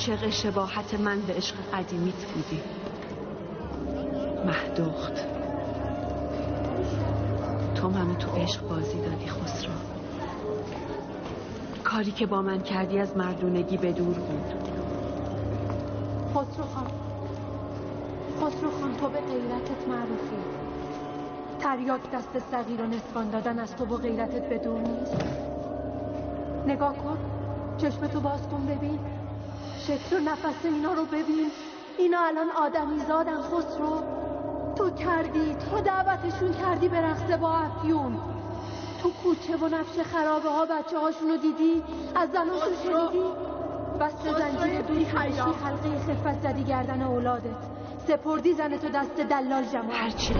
عاشق شباهت من به عشق قدیمیت بودی. مهدوخت تو منو تو عشق بازی دادی خسرو. کاری که با من کردی از مردونگی به دور بود. خسرو خان. خسرو خان تو به غیرتت معروفی. تریاک دست صغیر و نسبان دادن از تو با غیرتت به دور نیست. نگاه کن چشمتو باز کن ببین. شکل و نفس اینا رو ببین. اینا الان آدمی زادن خسرو. تو کردی تو دعوتشون کردی به رقصه با افیون. تو کوچه و نفش خرابه ها بچه هاشونو دیدی؟ از زناشون شنیدی؟ بست زنجیر دوی خمشی حلقه خفت زدی گردن اولادت. سپردی زن تو دست دلال جمع هرچی.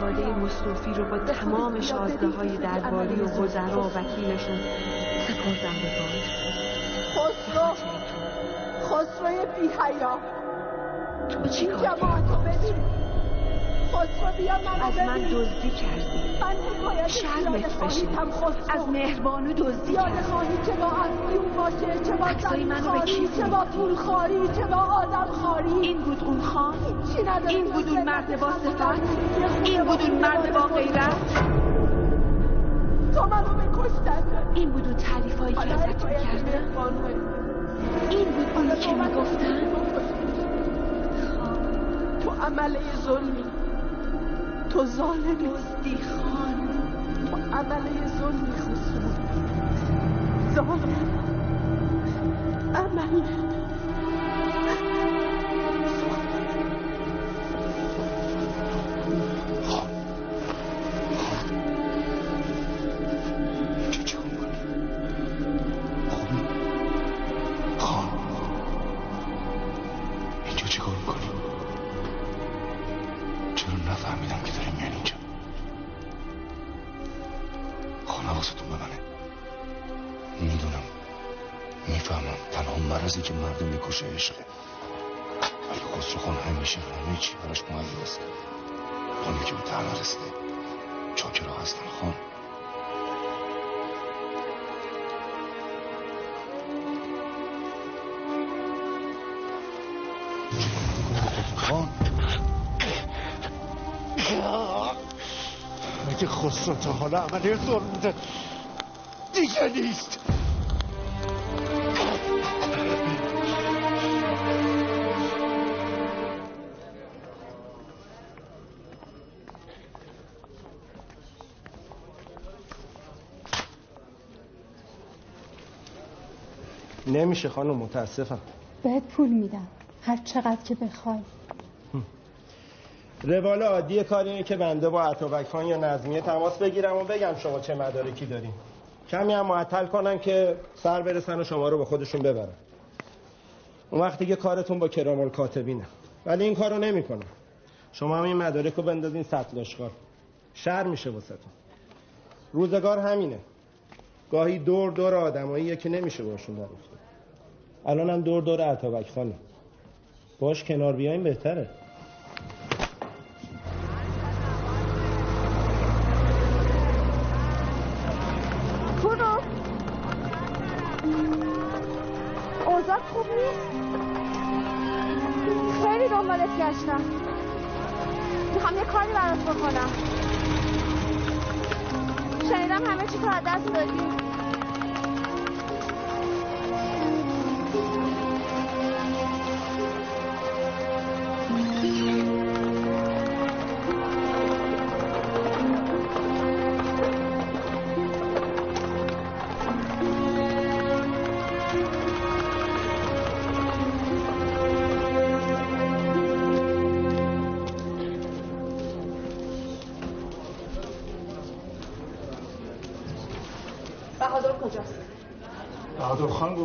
خانواده مصروفی رو با تمام شازده های درباری و وزرا و وکیلشون سپردن به باد خسرو. خسروی بی حیا تو چی کار جماعتو ببین. خسرو بیا من از من دزدی کردی. من حکایت شرمت بشه از مهربانو دزدی یاد خواهی چه با افیون باشه چه با به کی چه با پول خاری چه با آدم خاری این بود اون خان. این بود اون مرد با صفت. این بود اون مرد با غیرت. تو منو بکشتن این بود اون تعریفایی که ازت می‌کردن این بود اونی که می‌گفتن. تو عمله ظلمی. تو ظالمی دزدی خان. تو عمله ظلمی خسرو. ظالم عمل. نفهمیدم تنها مرضی که مردم می‌کشه عشقه. ولی خسرو خان همیشه همه چی براش مهم است. خانه که به تحمل رسیده. چاکرا هستن خان. خان. مگه خسرو تا حالا عملی ظلم بوده دیگه نیست. نمیشه خانم متاسفم. بهت پول میدم. هر چقدر که بخوای. روال عادی کاریه که بنده با عطابک خان یا نظمیه تماس بگیرم و بگم شما چه مدارکی دارین. کمی هم معطل کنم که سر برسن و شما رو به خودشون ببرن. اون وقتی که کارتون با کرامال کاتبینه ولی این کارو نمی‌کنم شما هم این مدارک رو بندازین سطل اشغال شر میشه واسهتون. روزگار همینه. گاهی دور دور آدماییه که نمیشه باشون در الان هم دور دور عطابک خانه باش کنار بیاین بهتره. برو. اوضاع خوب نیست؟ خیلی دنبالت گشتم. می‌خوام یه کاری برات بکنم. شنیدم همه چی تو از دست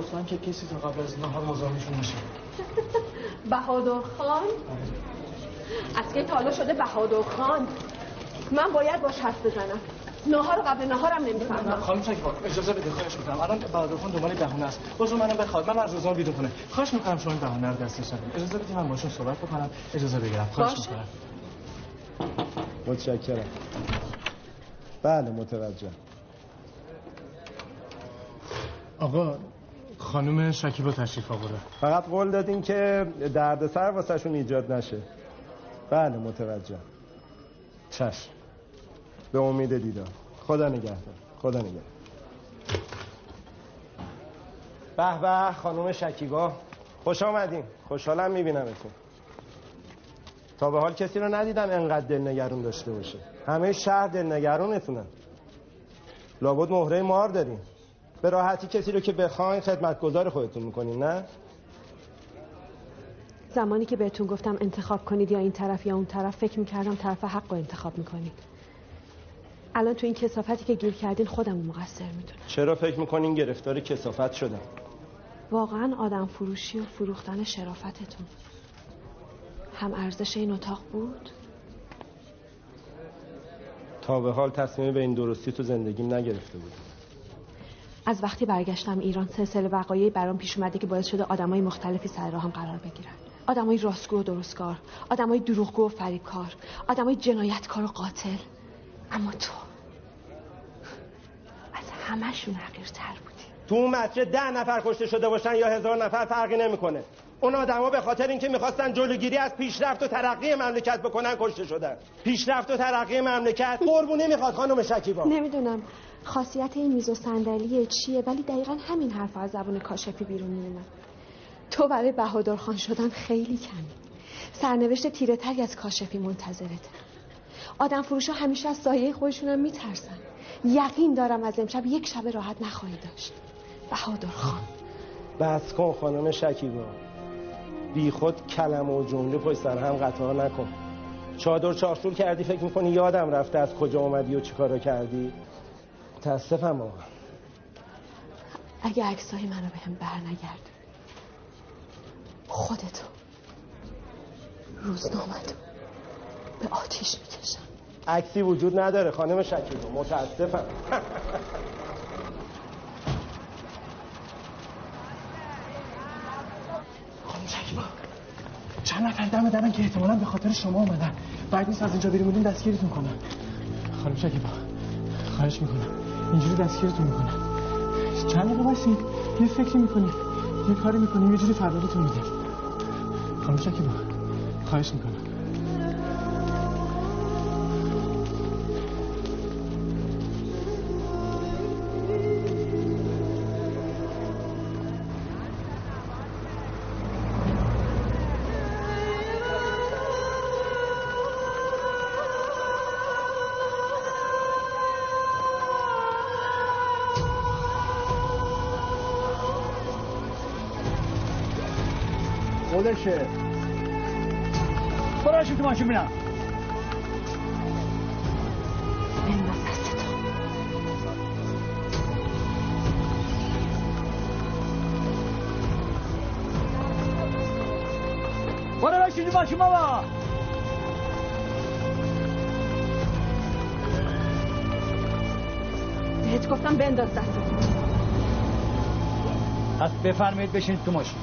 گفتن که کسی تا قبل از نهار مزاحمشون میشه بهادر خان؟ از که تالا شده بهادر خان. من باید باش حرف بزنم. نهار قبل نهارم نمی‌فهمم. خانم شکیبا اجازه بده خواهش می‌کنم. الان بهادر خان دنبال بهونه است. بازو منم بخواد من از روزا بیرون کنه خواهش می‌کنم شما این بهونه رو دستش ندید اجازه بدید من باشون صحبت بکنم. اجازه بگیرم. خواهش باشه. می‌کنم. متشکرم. بله متوجه آقا خانم شکیبا تشریف آورده فقط قول دادین که دردسر واسهشون ایجاد نشه. بله متوجه. چشم به امید دیدار. خدا نگهدار. خدا نگهدار. به به خانم شکیبا. خوش آمدین. خوشحالم میبینمتون. تا به حال کسی رو ندیدم انقدر دلنگرون داشته باشه. همه شهر دلنگرونتونن. لابد مهره مار دارین به راحتی کسی رو که بخواین خدمتگزار خودتون می‌کنین نه؟ زمانی که بهتون گفتم انتخاب کنید یا این طرف یا اون طرف فکر می‌کردم طرف حق رو انتخاب می‌کنید. الان تو این کسافتی که گیر کردین خودم مقصر می‌دونم. چرا فکر می‌کنین گرفتار کسافت شدم؟ واقعا آدم فروشی و فروختن شرافتتون. هم ارزش این اتاق بود؟ تا به حال تصمیم به این درستی تو زندگیم نگرفته بود از وقتی برگشتم ایران سلسله وقایعی برام پیش اومده که باعث شده آدمای مختلفی سر راهم قرار بگیرن. آدمای راستگو و درستکار آدمای دروغگو و فریبکار آدمای جنایتکار و قاتل. اما تو از همشون حقیرتر بودی. تو اون مسجد ده نفر کشته شده باشن یا هزار نفر فرقی نمی‌کنه. اون آدما به خاطر اینکه می‌خواستن جلوگیری از پیشرفت و ترقی مملکت بکنن کشته شدن. پیشرفت و ترقی مملکت. قربونی می‌خواد خانم شکیبا. نمی‌دونم خاصیت این میز و صندلی چیه ولی دقیقا همین حرف از زبون کاشفی بیرون میومد تو برای بهادر خان شدن خیلی کمی. سرنوشت تیره تری از کاشفی منتظرته. آدم فروش همیشه از سایه خودشون هم میترسن. یقین دارم از امشب یک شب راحت نخواهی داشت. بهادر خان. بس کن خانم شکیبا. بی خود کلمه و جمله پشت سر هم قطار نکن. چادر چاخشور کردی فکر می‌کنی یادم رفته از کجا اومدی و چیکارا کردی؟ متاسفم آقا. اگه عکسای منو به هم بر نگرد خودتو. روزنامتو به آتیش می‌کشم. عکسی وجود نداره خانم شکیبا. متاسفم. شکیبا چند نفر دم درن که احتمالا به خاطر شما اومدن. بعد نیست از اینجا بیرون دستگیرتون کنن خانم شکیبا خواهش می‌کنم. اینجوری دستگیرتون می‌کنن چند دقیقه باشین یه فکری می‌کنیم. یه کاری می‌کنیم. یه جوری فرارتون میدیم خانم شکیبا خواهش می‌کنم. خودشه. براشون تو ماشین میرم برو باشین تو ماشین بابا. بهت گفتم بنداز دست پس بفرمایید بشینید تو ماشین.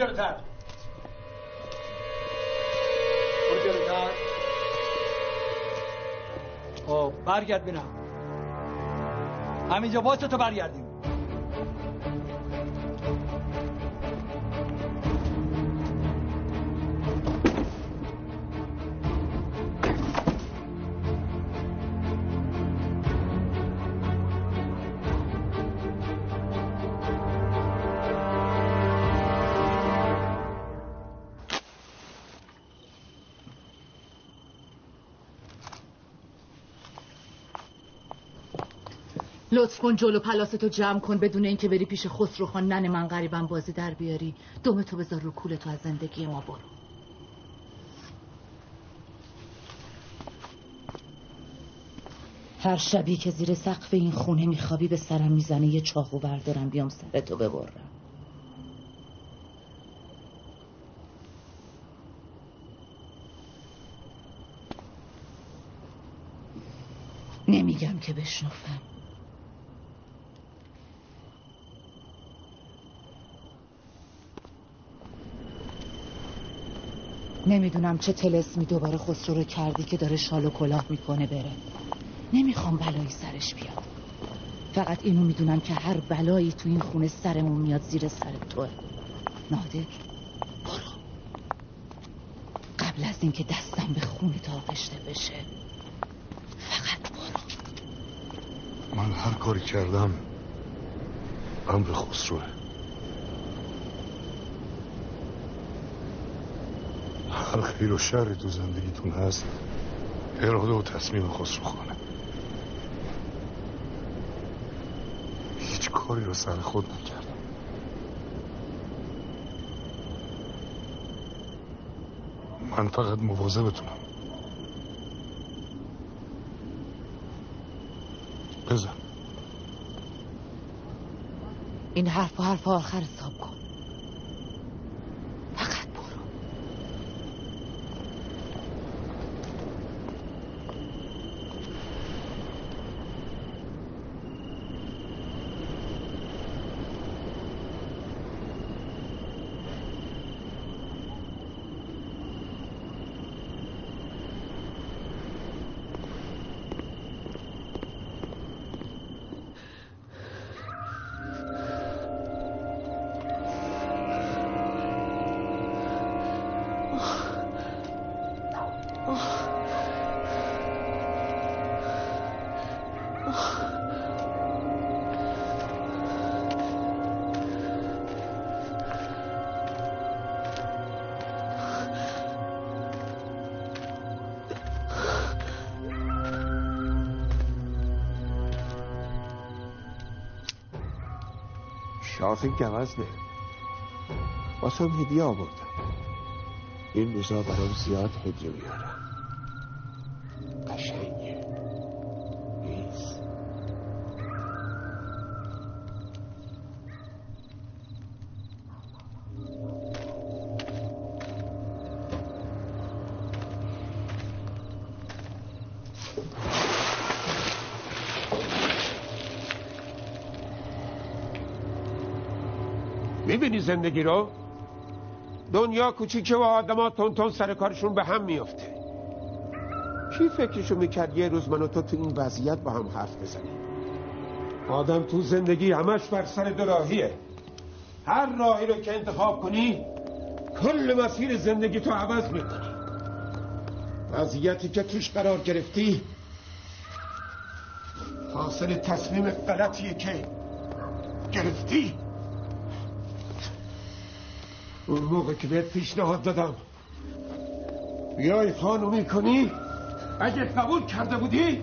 جلوتر. برو جلوتر. خب برگرد بینم. همینجا واسه تو برگردیم. لطف کن جلو پلاستو جمع کن بدون اینکه بری پیش خسرو خان. نن من غریبم بازی در بیاری. دومتو بذار رو کول تو از زندگی ما برو. هر شبی که زیر سقف این خونه میخوابی به سرم می‌زنه. یه چاقو بردارم بیام سرتو ببرم. نمیگم که بشنفم نمی‌دونم چه تلسمی دوباره خسرو رو کردی که داره شال و کلاه می‌کنه بره. نمی‌خوام بلایی سرش بیاد. فقط اینو می‌دونم که هر بلایی تو این خونه سرمون میاد زیر سر توه. نادر برو. قبل از اینکه دستم به خون تا آغشته بشه فقط برو. من هر کاری کردم امر خسروه. هر خیر و شری تو زندگیتون هست اراده و تصمیم خسرو خانه. هیچ کاری رو سر خود نکردم. من فقط مواظبتونم. بزن. این حرف و حرف آخر حساب کن. شاخ گوزنه واسم هدیه آوردم. این روزا برام زیاد هدیه میارم. زندگی رو دنیا کوچیکه و آدما تون تون سر کارشون به هم میفته کی فکرشو می‌کرد یه روز من و تو تو این وضعیت با هم حرف بزنیم؟ آدم تو زندگی همش بر سر دو راهیه. هر راهی رو که انتخاب کنی کل مسیر زندگی تو عوض می‌کنی. وضعیتی که توش قرار گرفتی حاصل تصمیم غلطیه که گرفتی. اون موقع که بهت پیشنهاد دادم. بیای خانومی کنی اگه قبول کرده بودی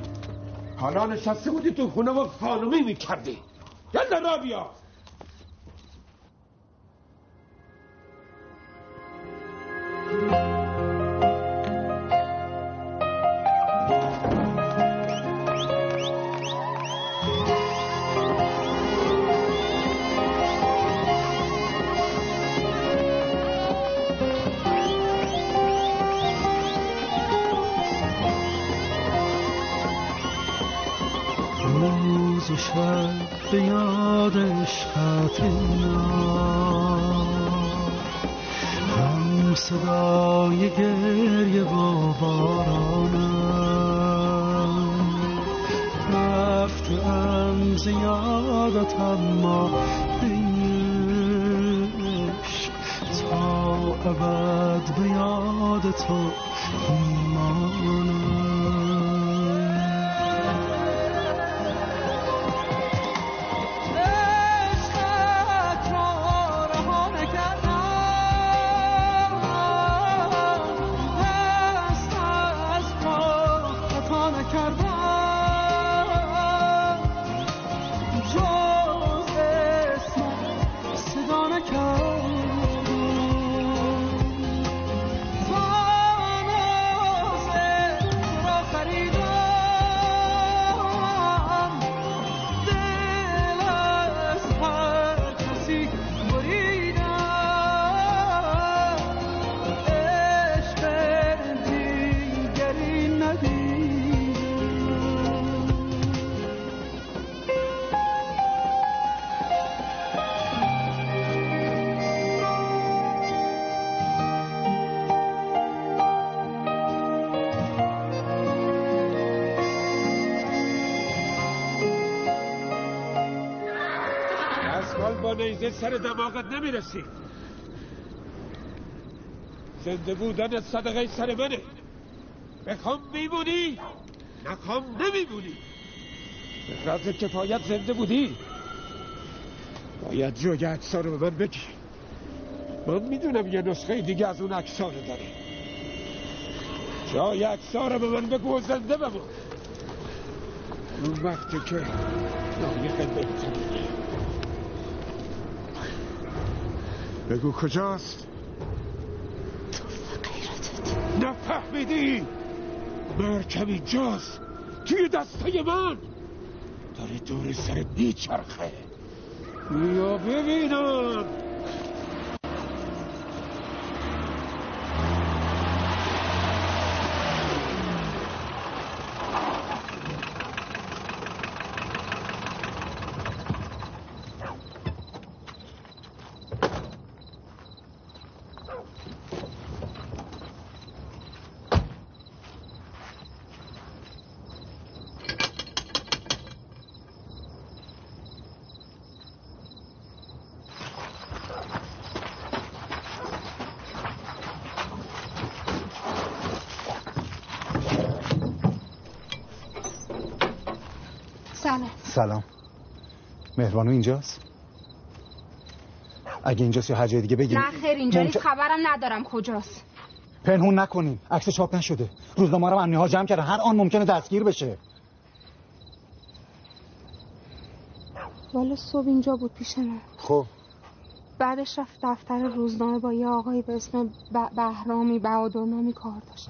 حالا نشسته بودی تو خونه و خانومی می‌کردی. یلا را بیا. نیزه سر دماغت نمی‌رسی. زنده بودن صدقه سر منه. بخوام میمونی نخوام نمیمونی. به فرض کفایت زنده بودی. باید جای اکسا رو به من بگی. من می‌دونم یه نسخه دیگه از اون اکسا رو داری. جای اکسا رو به من بگو زنده بمون. اون وقتی که لایق بهتری بگو کجاست؟ نفهمیدی؟ مرکب اینجاست توی دستای من. داره دور سر میچرخه بیا ببینم. سلام. مهربانو اینجاست؟ اگه اینجاست یا هر جای دیگه بگیم. نه خیر اینجا ممکن- خبرم ندارم. کجاست؟ پنهون نکنین. عکس چاپ نشده. روزنامه رو امنی ها جمع کرده هر آن ممکنه دستگیر بشه. والا صبح اینجا بود پیش من. خب. بعدش رفت دفتر روزنامه با یه آقایی به اسم بهرامی بهادرنامی کار داشت.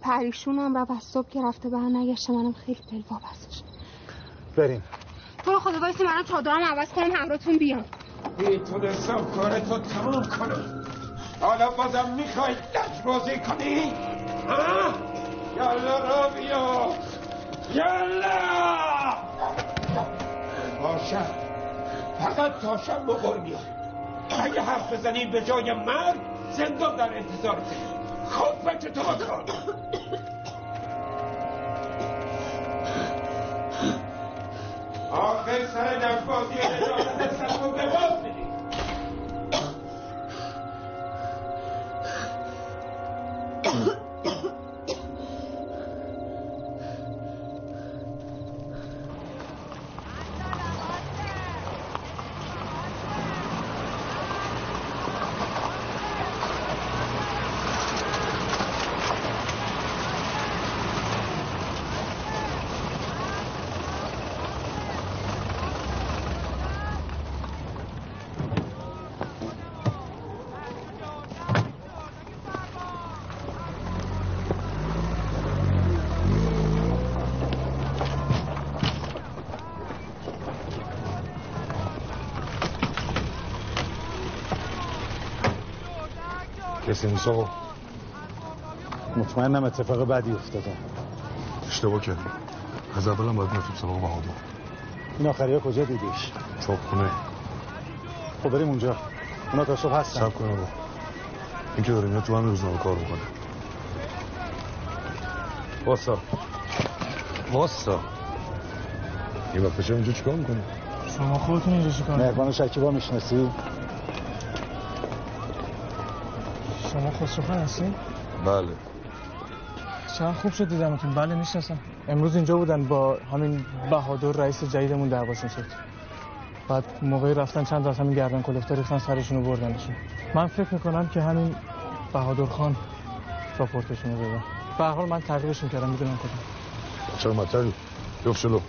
پریشونم رفت از صبح که رفته بر نگشته. منم خیلی دل وابسته شد بریم. تو رو خدا وایسی منم چادرم عوض کنم همراهتون بیام. می‌تونستم کارتو تمام کنم. حالا بازم می‌خوای بازی کنی؟ ها؟ یالا را بیا. یالا! باشه فقط تا شب بقول بیا اگه حرف بزنی به جای مرگ زندان در انتظارته خود بچه تو بکن. آخر سر لجبازی نجات دستت رو به باز میدی آقا مطمئنم اتفاق بدی افتاده. اشتباه کردی. از اولم باید می‌رفتیم سراغ بهادر. این آخری ها کجا دیدیش؟ چاپخونه خب بریم اونجا. اونا تا صبح هستن. سب کن آقا این که داره میاد تو همین روزنامه کار می‌کنه. واسا. واسا. این وقت چه اینجا چیکار می‌کنی؟ شما خودتون اینجا چیکار مهربان شکیبا می‌شناسی؟ شما خسروخان هستین بله. چند خوب شد دیدمتون. بله می‌شناسم. امروز اینجا بودن با همین بهادر رئیس جدیدمون دعواشون شد. بعد موقعی رفتن چند از همین گردن کلفتا ریختن سرشون رو بردنشون. من فکر می‌کنم که همین بهادر خان راپورتشون رو بده به حال من تعقیبشون کردم می‌دونم کدوم. چرا مطلی؟ بیفت جلو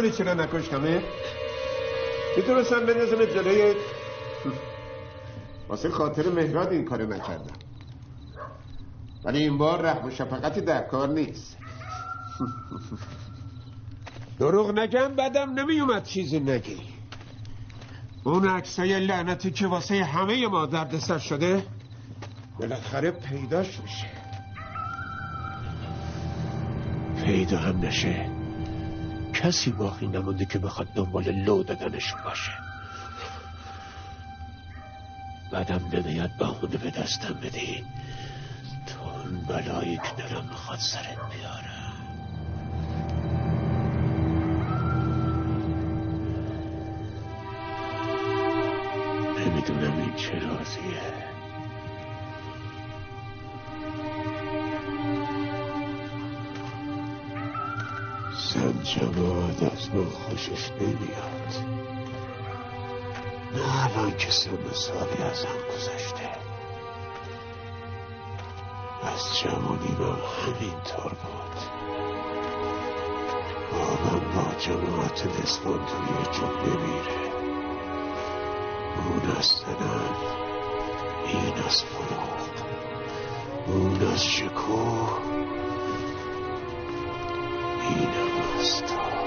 می‌دونی چرا نکشتمه؟ می‌تونستم بندازم جلوی واسه خاطر مهراد این کارو نکردم. ولی این بار رحم و شفقتی در کار نیست. دروغ نگم بدم نمیومد چیزی نگی. اون عکسای لعنتی که واسه همه ما دردسر شده بالاخره پیداش میشه. پیدا هم نشه. کسی باقی نمونده که بخواد دنبال لو دادنشون باشه. بعدم نمیاد بهونه به دستم بدی. تا اون بلایی که دلم می‌خواد سرت بیارم نمی‌دونم این چه رازیه سنجماد از من خوشش نمیاد نه الان که سن سالی از هم گذشته از جوانی من همینطور بود. آدم با جماعت نسبان توی جمله میره اون از سنم این از فروغ اون از شکوه اینم از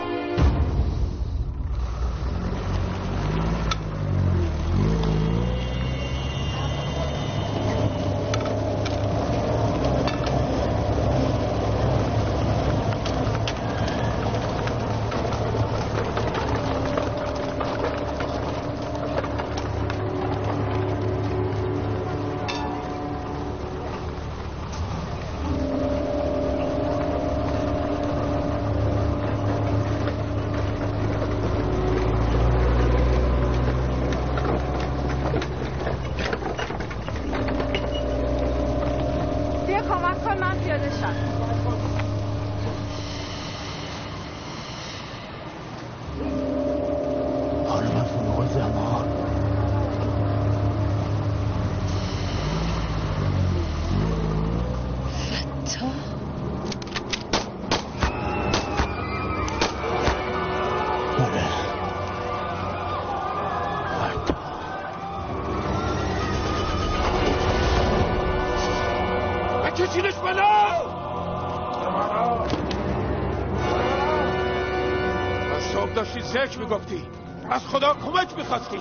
از خدا کمک می‌خواستی؟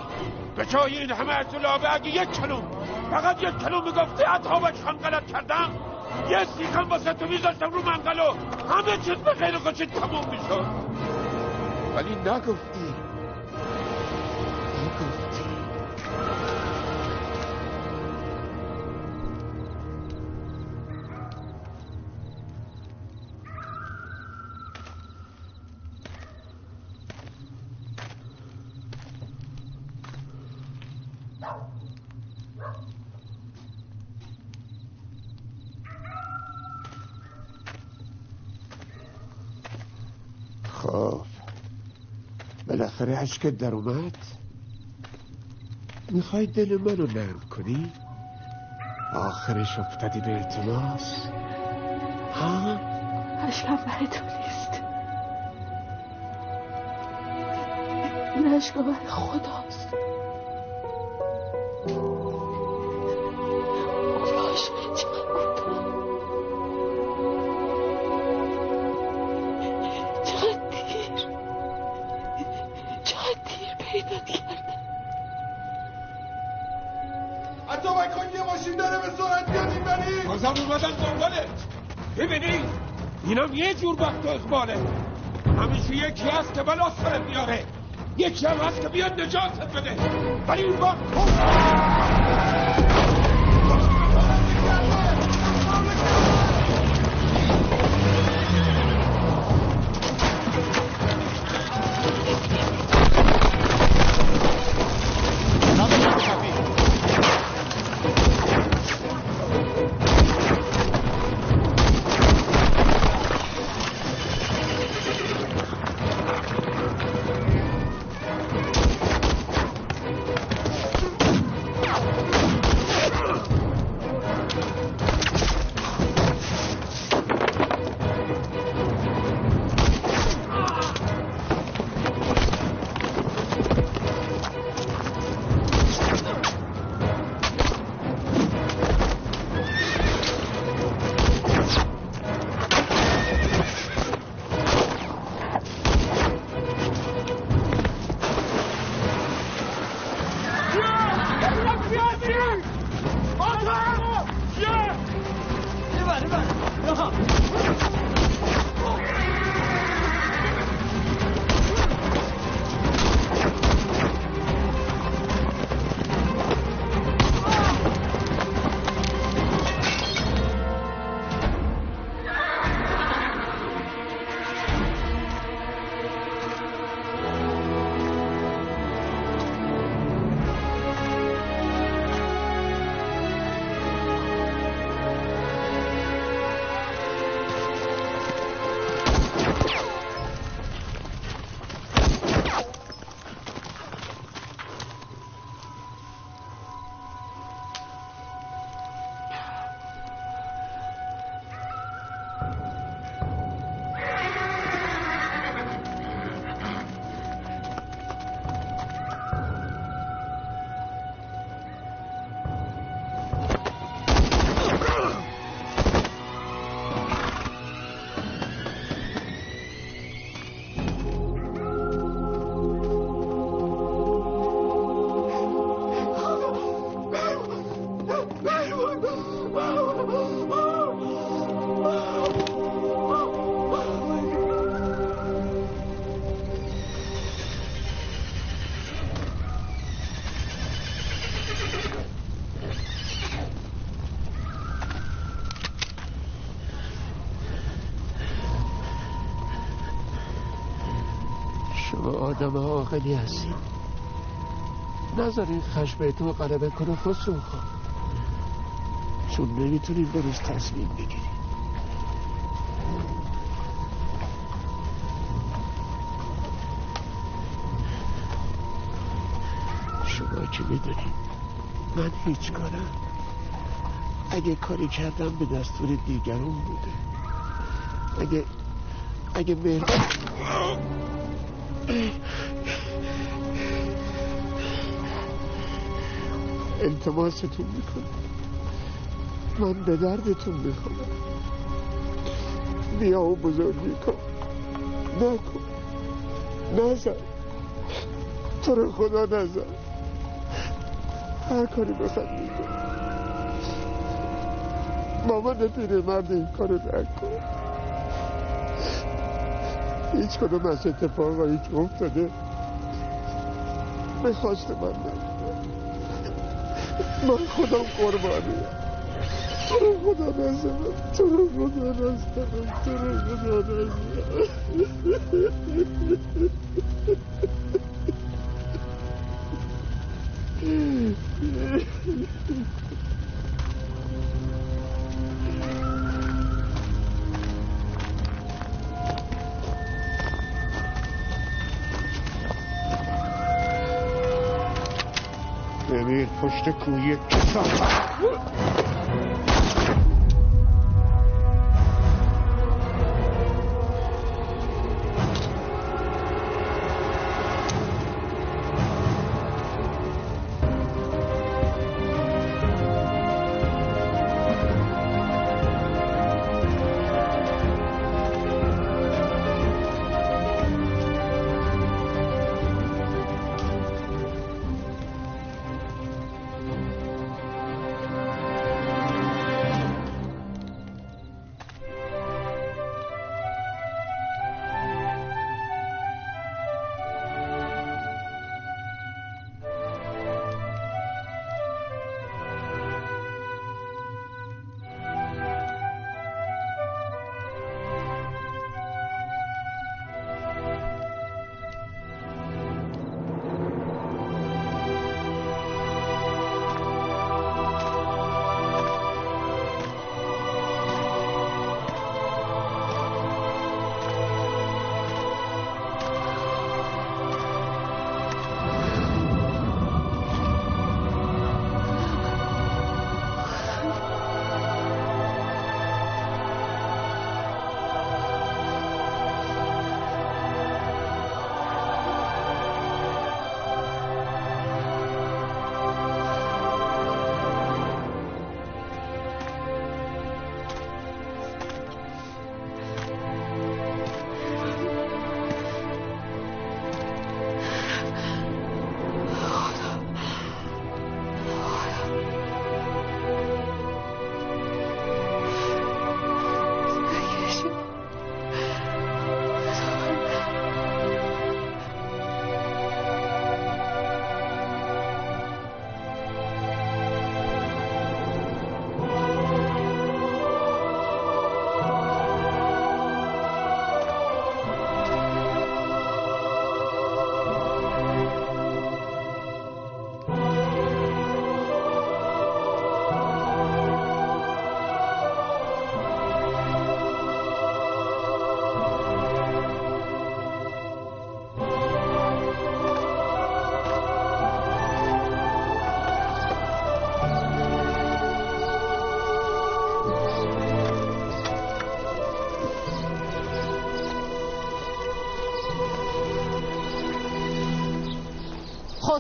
به جای این همه اطلابه اگه یک کلوم فقط یک کلوم می‌گفتی اتابک خان غلط کردم؟ یه سیخم واسه تو میذاشتم رو منقلو همه چیز به خیر خوشی تموم می‌شد. ولی نگفتی. عشقت در اومد. می‌خوای دل منو نرم کنی؟ آخرش افتادی به التماس. ها؟ اشکم برای تو نیست. این اشکا برای خداست. بازم اومدن دنبالت ببینی اینم یه جور بخت ازباله همیشه یکی هست که بلا سرت میاره یکی هم هست که بیاد نجاتت بده. ولی اون وقت مردم عاقلی این نذارین خشمتون قلبه کنه خسرو خان چون نمی‌تونیم بروش تصمیم بگیریم شما که می‌دونید؟ من هیچ کارم اگه کاری کردم به دستور دیگرون بوده. اگه اگه به التماستون می‌کنم. من به دردتون می‌خوام بیا و بزرگی کن نکن. نزن. تو رو خدا نزن. هر کاری بخواد میکن مامان پیره مرد این کارو نکن. هیچ کدوم از اتفاقایی که افتاده. به خواست من نکن من خودم قربانیم تو رو خدا نزن تو رو خدا نزن تو رو خدا نزن پشت کوی کسافت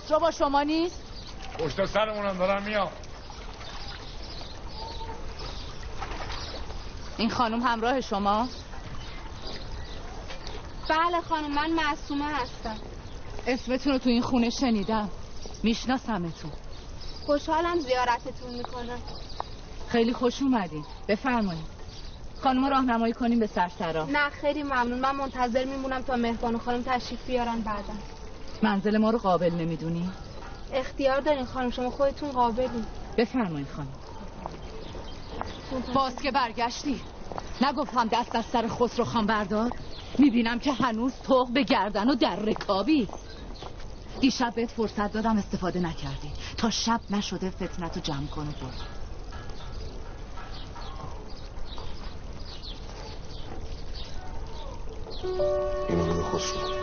خسرو با شما نیست؟ پشت سرمونم دارم میام. این خانم همراه شما؟ بله خانم من معصومه هستم. اسمتون رو تو این خونه شنیدم. میشناسمتون. خوشحالم زیارتتون می‌کنم. خیلی خوش اومدین. بفرمایید. خانم راهنمایی کنیم به سرسرا. نه خیلی ممنون. من منتظر میمونم تا مهربان خانم تشریف بیارن بعدا. منزل ما رو قابل نمی‌دونی؟ اختیار دارین خانم شما خودتون قابلین بفرمایید خانم. باز که برگشتی نگفتم دست از سر خسرو خان بردار؟ می‌بینم که هنوز توق به گردن و در رکابی. دیشب بهت فرصت دادم استفاده نکردی. تا شب نشده فتنتو جمع کن و برو. اینو به خسرو.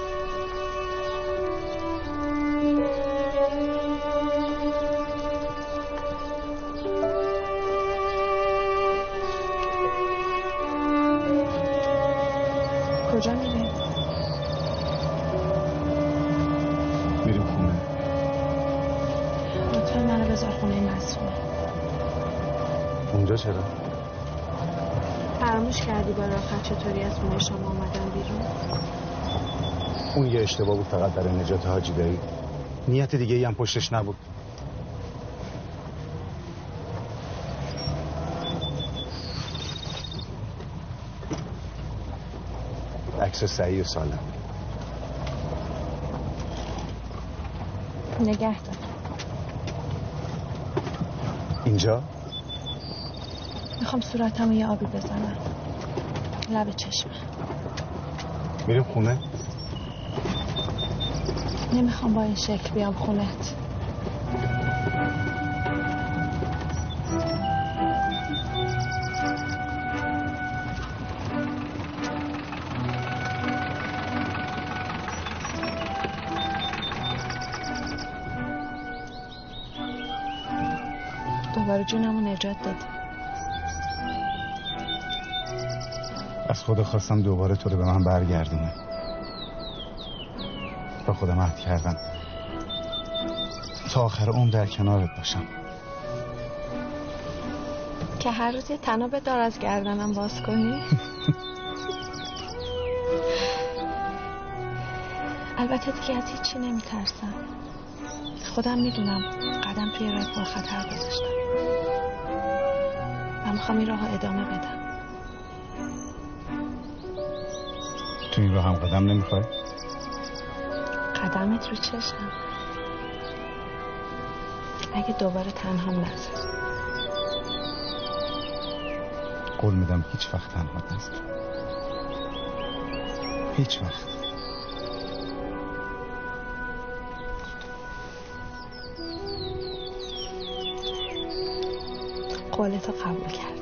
خونه مسئوله اونجا چرا؟ فراموش کردی با رافت چطوری از خونه شما آمدن بیرون؟ اون یه اشتباه بود فقط برای نجات حاجی دایی نیت دیگه ای هم پشتش نبود. عکس سعی و سالم. نگه دار اینجا؟ می‌خوام صورتمو یه آبی بزنم. لب چشمه میریم خونه؟ نمی‌خوام با این شکل بیام خونت. دوباره جونمو نجات دادی از خدا خواستم دوباره تو رو به من برگردونه. با خودم عهد کردم. تا آخر عمر در کنارت باشم. که هر روز یه تناب دار از گردنم باز کنی؟ البته دیگه از هیچی نمیترسم. خودم می‌دونم قدم توی راه پر خطر گذاشتم. می‌خوام این راه ادامه بدم. تو این راه هم قدم نمی‌خوای؟ قدمت رو چشم. اگه دوباره تنها نذاری قول میدم هیچ وقت تنها نذار هیچ وقت. قولتو قبول کردم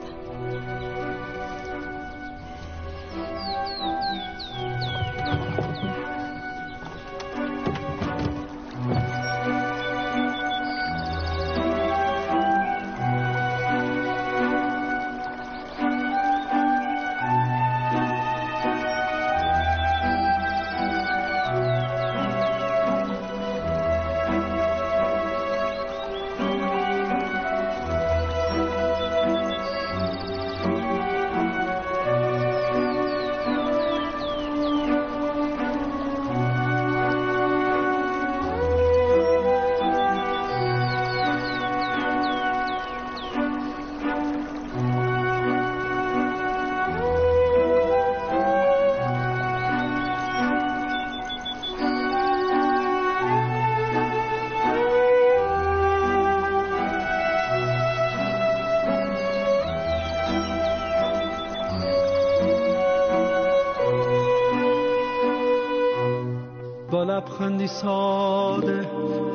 لبخندی ساده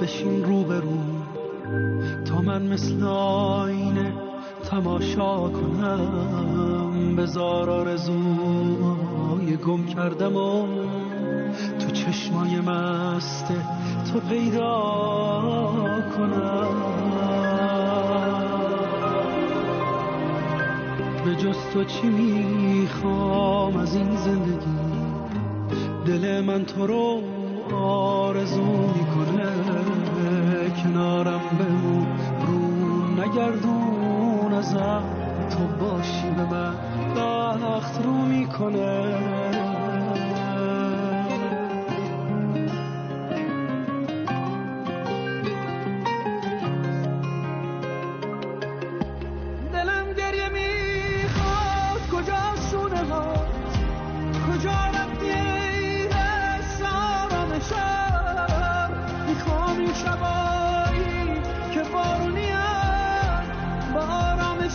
بشین رو به تا من مثل آینه تماشا کنم. بزار آرزوهای گم کردم و تو چشمای مست تو پیدا کنم. به جز تو چی می‌خوام از این زندگی؟ دل من تو رو آرزو می‌کنه کنارم بمون. رو نگردون ازم. تو باشی به من. بخت رو می‌کنه.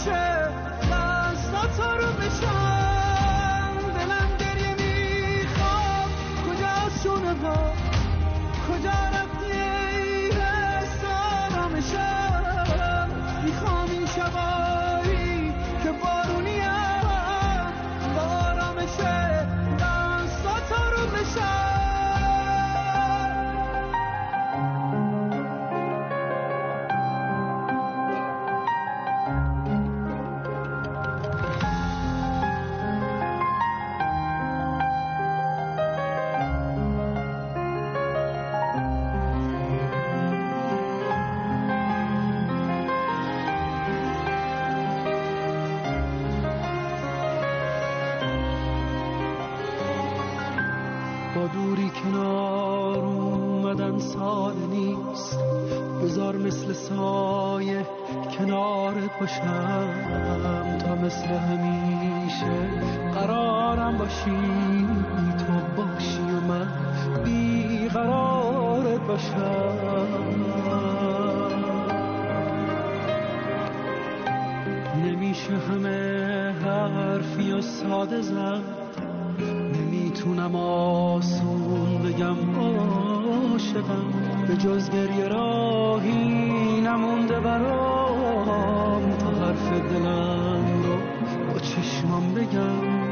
Hashem. عاشقم به جز گریه راهی نمونده برام تا حرف دلم رو با چشمام بگم.